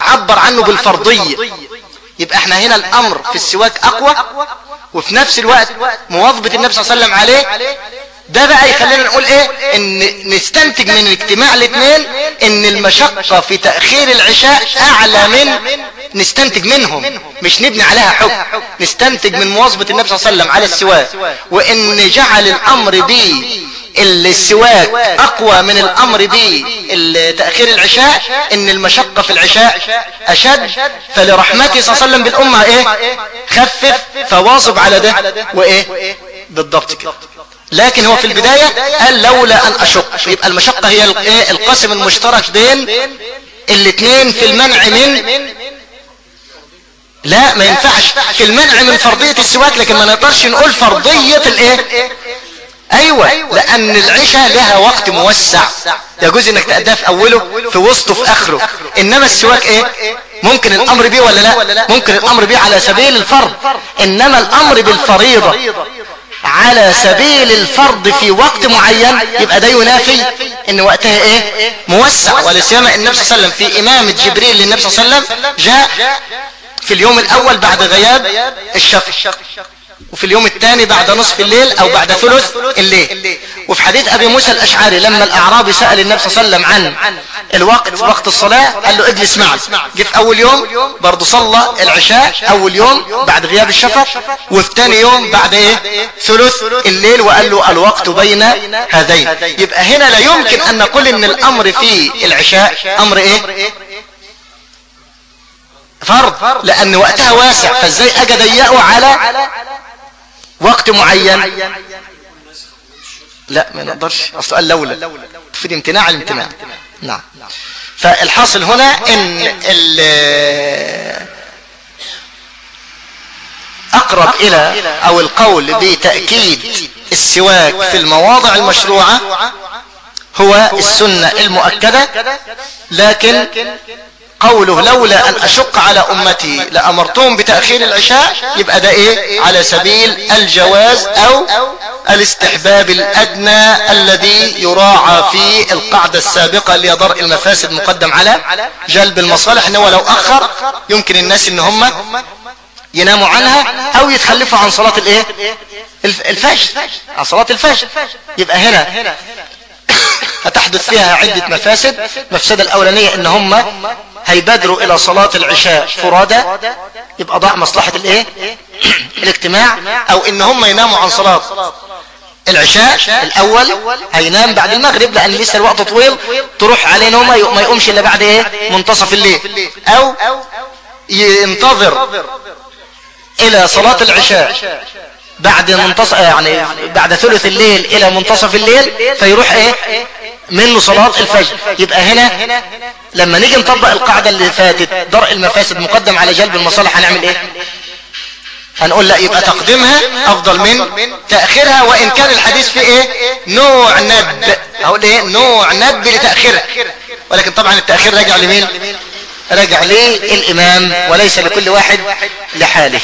[SPEAKER 1] عبر عنه بالفرضية. يبقى إحنا هنا الأمر في السواك أقوى وفي نفس الوقت مواظبة النبي صلى الله عليه وسلم عليه. ده بقى يخلينا نقول إيه؟ إن نستنتج من الاجتماع الاثنين إن المشقة في تأخير العشاء أعلى من نستنتج منهم. مش نبني عليها حكم نستنتج من مواظبة النبي صلى الله عليه وسلم على السواك. وإن جعل الأمر به السواك أقوى من الأمر بتأخير العشاء إن المشقة في العشاء أشد. فلرحمته صلى الله عليه وسلم بالأمة إيه؟ خفف فواظب على ده وإيه؟ بالضبط كده. لكن هو في البداية قال لولا أن أشق. يبقى المشقة هي القسم المشترك بين الاثنين في المنع من لا ما ينفعش. في المنع من فرضية السواك لكن ما نقدرش نقول فرضية الايه أيوة لأن العشاء لها وقت موسع. يجوز إنك تأديها في أوله في وسطه في آخره. إنما السواك إيه؟ ممكن الأمر بيه ولا لا؟ ممكن الأمر بيه على سبيل الفرض. إنما الأمر بالفريضة. على سبيل الفرض في وقت معين يبقى ده ينافي إن وقتها إيه؟ موسع. ولسيما النبي صلى الله عليه وسلم في امامة جبريل للنبي صلى الله عليه وسلم جاء في اليوم الأول بعد غياب الشفق. وفي اليوم الثاني بعد نصف الليل أو بعد ثلث الليل. وفي حديث أبي موسى الأشعري لما الاعرابي سأل النبي صلى الله عليه وسلم عن الوقت وقت الصلاة قال له اجلس معي. جه في أول يوم برضه صلى العشاء أول يوم بعد غياب الشفق وفي ثاني يوم بعد إيه؟ ثلث الليل وقال له الوقت بين هذين. يبقى هنا لا يمكن أن نقول إن الأمر في العشاء أمر إيه؟ فرض لأن وقتها واسع. فإزاي أجي اضيقه على وقت معين. لا ما نقدرش. أصل قال لولا. تفيد امتناع الامتناع. نعم. فالحاصل هنا إن أقرب إلى أو القول بتأكيد السواك في المواضع المشروعة هو السنة المؤكدة لكن قوله لولا أن أشق على أمتي لأمرتهم بتأخير العشاء يبقى ده إيه؟ على سبيل الجواز أو الاستحباب الأدنى الذي يراعى في القاعدة السابقة اللي درء المفاسد مقدم على جلب المصالح إنه لو أخر يمكن الناس إن هم يناموا عنها أو يتخلفوا عن صلاة الإيه؟ الفجر عن صلاة الفجر. يبقى هنا. هتحدث فيها عدة مفاسد. مفسدة الأولانية إن هم هيبادروا إلى صلاة العشاء فرادى؟ يبقى ضاع مصلحة الإيه؟ الاجتماع أو إن هم يناموا عن صلاة. العشاء الأول هينام بعد المغرب لأن لسه الوقت طويل تروح عليه نومة ما يقومش إلا بعد إيه؟ منتصف الليل. أو ينتظر إلى صلاة العشاء. بعد منتصف يعني بعد ثلث الليل إلى منتصف الليل فيروح إيه؟ منه صلاة الفجر. يبقى هنا لما نيجي نطبق القاعدة اللي فاتت درء المفاسد مقدم على جلب المصالح هنعمل إيه؟ هنقول لا يبقى تقديمها أفضل من تأخيرها وإن كان الحديث فيه إيه؟ نوع ندب. أقول إيه؟ نوع ندب لتأخيرها. ولكن طبعا التأخير راجع لمين؟ راجع للإمام وليس لكل واحد لحاله.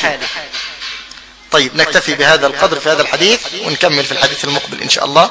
[SPEAKER 1] طيب نكتفي بهذا القدر في هذا الحديث ونكمل في الحديث المقبل إن شاء الله.